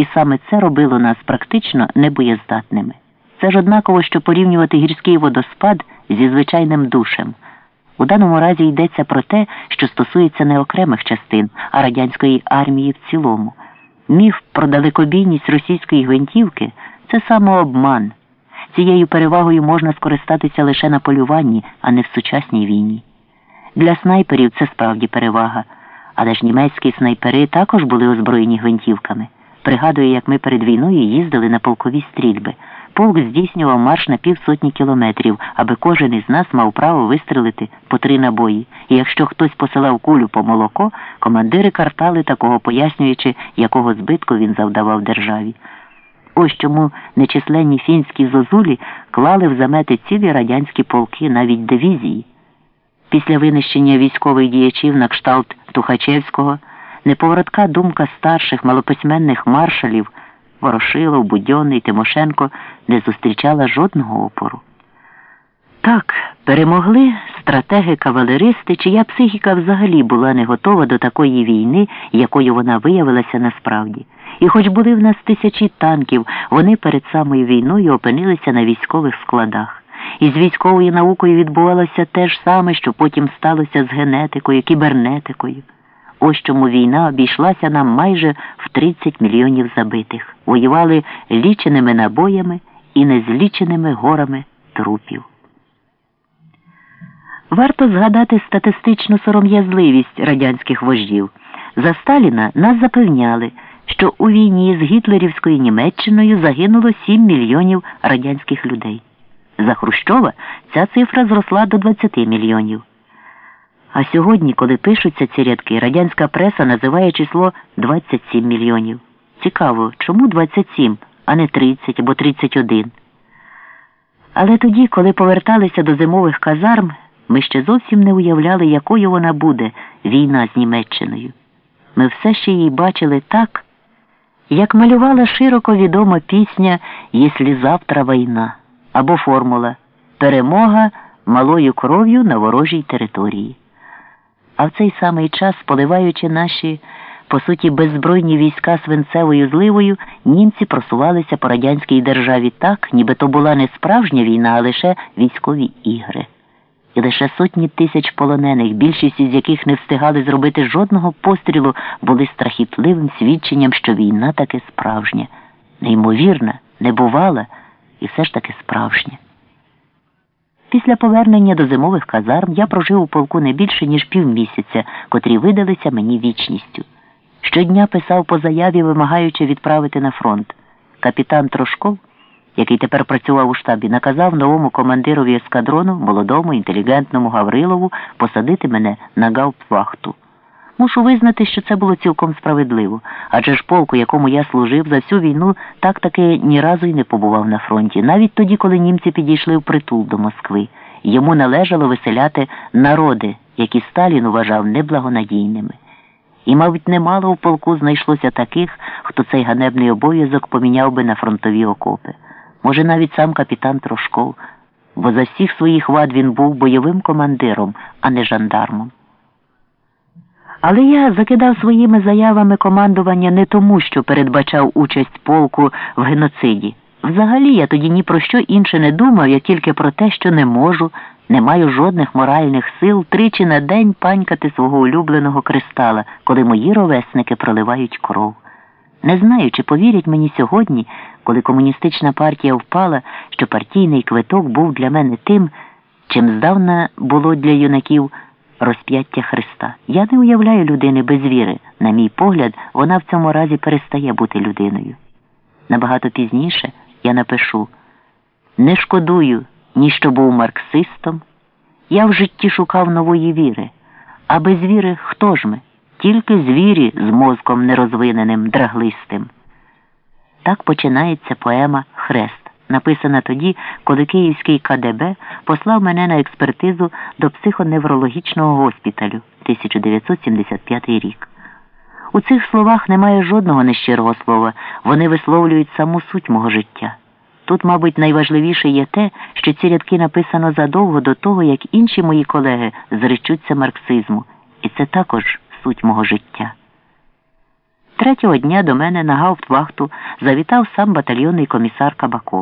і саме це робило нас практично небоєздатними. Це ж однаково, що порівнювати гірський водоспад зі звичайним душем. У даному разі йдеться про те, що стосується не окремих частин, а радянської армії в цілому. Міф про далекобійність російської гвинтівки це самообман. Цією перевагою можна скористатися лише на полюванні, а не в сучасній війні. Для снайперів це справді перевага, але ж німецькі снайпери також були озброєні гвинтівками. Пригадую, як ми перед війною їздили на полкові стрільби. Полк здійснював марш на півсотні кілометрів, аби кожен із нас мав право вистрелити по три набої. І якщо хтось посилав кулю по молоко, командири картали такого, пояснюючи, якого збитку він завдавав державі. Ось чому нечисленні фінські зозулі клали в замети цілі радянські полки, навіть дивізії. Після винищення військових діячів на кшталт Тухачевського неповоротка думка старших малописьменних маршалів Ворошилов, Будьонний, Тимошенко не зустрічала жодного опору. Так, перемогли стратеги-кавалеристи, чия психіка взагалі була не готова до такої війни, якою вона виявилася насправді. І хоч були в нас тисячі танків, вони перед самою війною опинилися на військових складах. І з військовою наукою відбувалося те ж саме, що потім сталося з генетикою, кібернетикою. Ось чому війна обійшлася нам майже в 30 мільйонів забитих. Воювали ліченими набоями і незліченими горами трупів. Варто згадати статистичну сором'язливість радянських вождів. За Сталіна нас запевняли, що у війні з гітлерівською Німеччиною загинуло 7 мільйонів радянських людей. За Хрущова ця цифра зросла до 20 мільйонів. А сьогодні, коли пишуться ці рядки, радянська преса називає число 27 мільйонів. Цікаво, чому 27, а не 30 або 31? Але тоді, коли поверталися до зимових казарм, ми ще зовсім не уявляли, якою вона буде, війна з Німеччиною. Ми все ще її бачили так, як малювала широко відома пісня «Єслі завтра війна або формула Перемога малою кров'ю на ворожій території. А в цей самий час, поливаючи наші, по суті, беззбройні війська свинцевою зливою, німці просувалися по радянській державі так, ніби то була не справжня війна, а лише військові ігри. І лише сотні тисяч полонених, більшість із яких не встигали зробити жодного пострілу, були страхітливим свідченням, що війна таки справжня, неймовірна, небувала і все ж таки справжня. Після повернення до зимових казарм я прожив у полку не більше, ніж півмісяця, котрі видалися мені вічністю. Щодня писав по заяві, вимагаючи відправити на фронт. Капітан Трошков, який тепер працював у штабі, наказав новому командирові ескадрону, молодому, інтелігентному Гаврилову, посадити мене на гауптвахту. Мушу визнати, що це було цілком справедливо, адже ж полку, якому я служив, за всю війну так таки ні разу й не побував на фронті, навіть тоді, коли німці підійшли в притул до Москви. Йому належало виселяти народи, які Сталін вважав неблагонадійними. І, мабуть, немало в полку знайшлося таких, хто цей ганебний обов'язок поміняв би на фронтові окопи. Може, навіть сам капітан Трошков, бо за всіх своїх вад він був бойовим командиром, а не жандармом. Але я закидав своїми заявами командування не тому, що передбачав участь полку в геноциді. Взагалі я тоді ні про що інше не думав, як тільки про те, що не можу, не маю жодних моральних сил тричі на день панькати свого улюбленого кристала, коли мої ровесники проливають кров. Не знаю, чи повірять мені сьогодні, коли комуністична партія впала, що партійний квиток був для мене тим, чим здавна було для юнаків розп'яття Христа. Я не уявляю людини без віри. На мій погляд, вона в цьому разі перестає бути людиною. Набагато пізніше я напишу не шкодую, ні що був марксистом. Я в житті шукав нової віри. А без віри хто ж ми? Тільки звірі з мозком нерозвиненим, драглистим. Так починається поема Хрест написана тоді, коли Київський КДБ послав мене на експертизу до психоневрологічного госпіталю 1975 рік. У цих словах немає жодного нещирого слова, вони висловлюють саму суть мого життя. Тут, мабуть, найважливіше є те, що ці рядки написано задовго до того, як інші мої колеги зречуться марксизму, і це також суть мого життя. Третього дня до мене на гауптвахту завітав сам батальйонний комісар Кабаков.